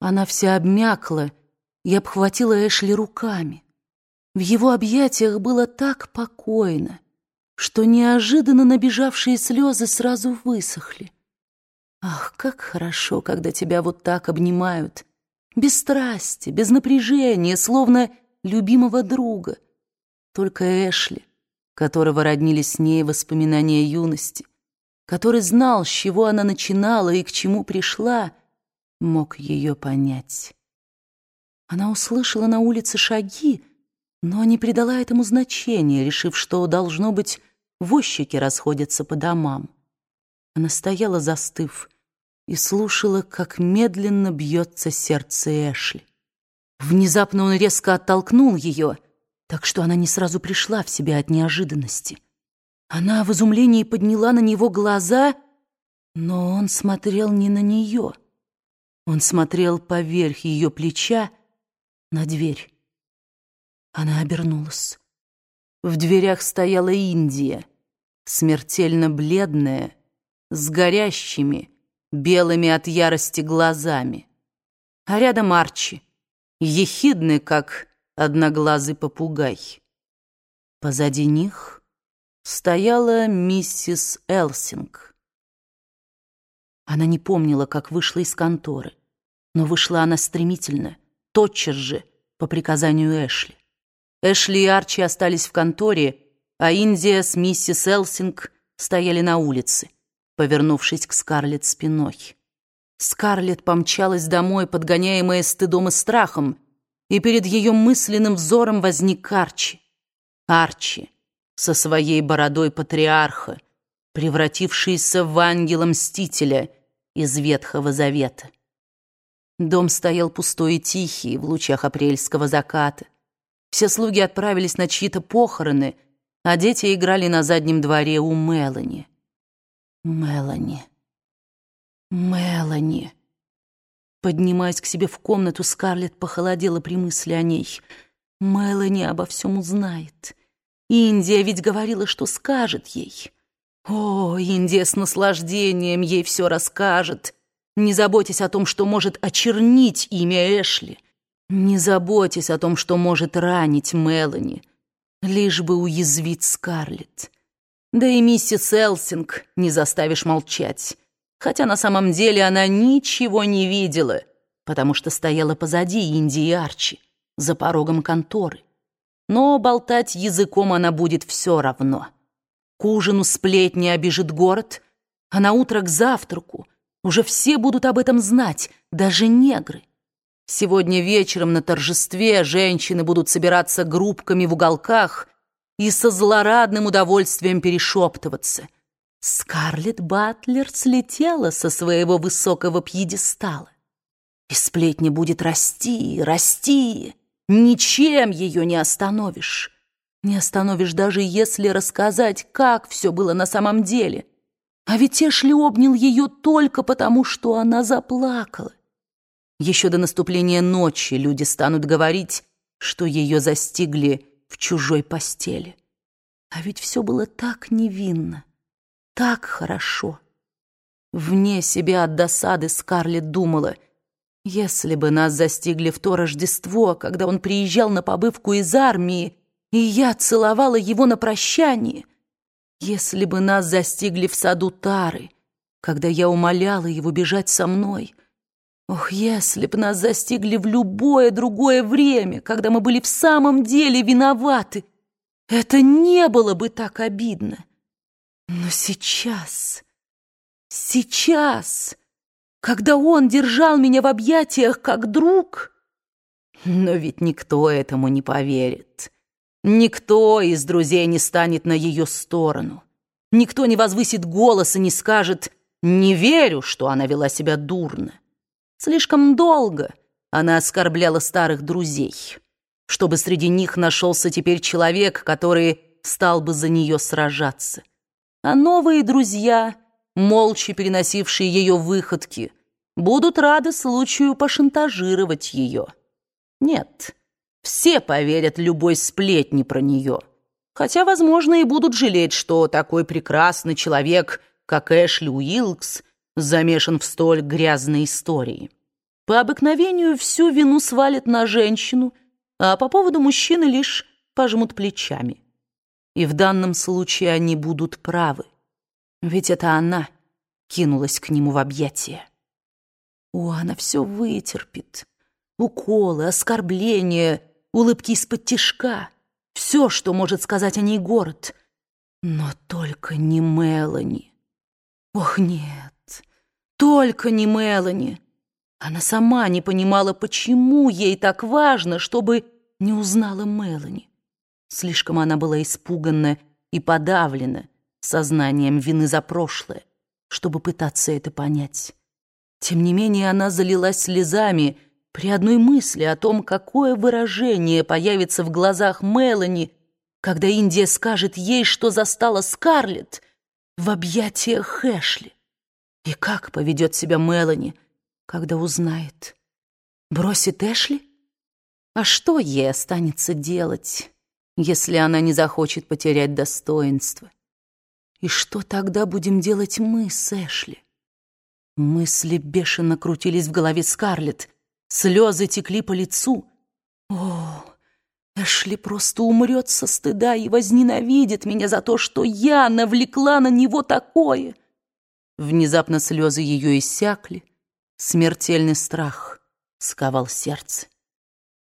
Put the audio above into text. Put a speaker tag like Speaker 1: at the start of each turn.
Speaker 1: Она вся обмякла и обхватила Эшли руками. В его объятиях было так покойно, что неожиданно набежавшие слезы сразу высохли. Ах, как хорошо, когда тебя вот так обнимают, без страсти, без напряжения, словно любимого друга. Только Эшли, которого роднили с ней воспоминания юности, который знал, с чего она начинала и к чему пришла, мог ее понять. Она услышала на улице шаги, но не придала этому значения, решив, что, должно быть, возчики расходятся по домам. Она стояла, застыв, и слушала, как медленно бьется сердце Эшли. Внезапно он резко оттолкнул ее, так что она не сразу пришла в себя от неожиданности. Она в изумлении подняла на него глаза, но он смотрел не на нее. Он смотрел поверх ее плеча на дверь. Она обернулась. В дверях стояла Индия, смертельно бледная, с горящими, белыми от ярости глазами. А рядом Арчи, ехидный, как одноглазый попугай. Позади них стояла миссис Элсинг. Она не помнила, как вышла из конторы, но вышла она стремительно, тотчас же, по приказанию Эшли. Эшли и Арчи остались в конторе, а Индия с миссис Элсинг стояли на улице, повернувшись к Скарлетт спиной. Скарлетт помчалась домой, подгоняемая стыдом и страхом, и перед ее мысленным взором возник Арчи. Арчи со своей бородой патриарха, превратившийся в ангела-мстителя из Ветхого Завета. Дом стоял пустой и тихий в лучах апрельского заката. Все слуги отправились на чьи-то похороны, а дети играли на заднем дворе у Мелани. Мелани. Мелани. Поднимаясь к себе в комнату, Скарлетт похолодела при мысли о ней. Мелани обо всем узнает. Индия ведь говорила, что скажет ей. О, Индия с наслаждением ей все расскажет, не заботясь о том, что может очернить имя Эшли. Не заботьтесь о том, что может ранить Мелани, лишь бы уязвить Скарлетт. Да и миссис Элсинг не заставишь молчать, хотя на самом деле она ничего не видела, потому что стояла позади Инди и Арчи, за порогом конторы. Но болтать языком она будет все равно. К ужину сплетни обижит город, а на утро к завтраку уже все будут об этом знать, даже негры. Сегодня вечером на торжестве женщины будут собираться группками в уголках и со злорадным удовольствием перешептываться. Скарлетт Батлер слетела со своего высокого пьедестала. И сплетня будет расти, расти. Ничем ее не остановишь. Не остановишь даже если рассказать, как все было на самом деле. А ведь Эшли обнял ее только потому, что она заплакала. Еще до наступления ночи люди станут говорить, что ее застигли в чужой постели. А ведь все было так невинно, так хорошо. Вне себя от досады Скарлетт думала, если бы нас застигли в то Рождество, когда он приезжал на побывку из армии, и я целовала его на прощание, если бы нас застигли в саду Тары, когда я умоляла его бежать со мной — Ох, если б нас застигли в любое другое время, когда мы были в самом деле виноваты, это не было бы так обидно. Но сейчас, сейчас, когда он держал меня в объятиях как друг... Но ведь никто этому не поверит. Никто из друзей не станет на ее сторону. Никто не возвысит голос и не скажет «не верю, что она вела себя дурно». Слишком долго она оскорбляла старых друзей, чтобы среди них нашелся теперь человек, который стал бы за нее сражаться. А новые друзья, молча переносившие ее выходки, будут рады случаю пошантажировать ее. Нет, все поверят любой сплетни про нее, хотя, возможно, и будут жалеть, что такой прекрасный человек, как Эшли Уилкс, замешан в столь грязной истории. по обыкновению всю вину свалит на женщину, а по поводу мужчины лишь пожмут плечами. И в данном случае они будут правы. Ведь это она кинулась к нему в объятия. О, она все вытерпит. Уколы, оскорбления, улыбки из-под тишка. Все, что может сказать о ней город. Но только не Мелани. Ох, нет, только не Мелани. Она сама не понимала, почему ей так важно, чтобы не узнала Мелани. Слишком она была испугана и подавлена сознанием вины за прошлое, чтобы пытаться это понять. Тем не менее, она залилась слезами при одной мысли о том, какое выражение появится в глазах Мелани, когда Индия скажет ей, что застала Скарлетт в объятиях Хэшли. И как поведет себя Мелани, когда узнает. Бросит Эшли? А что ей останется делать, если она не захочет потерять достоинство? И что тогда будем делать мы с Эшли? Мысли бешено крутились в голове Скарлетт, слезы текли по лицу. О, Эшли просто умрет со стыда и возненавидит меня за то, что я навлекла на него такое. Внезапно слезы ее иссякли, Смертельный страх сковал сердце.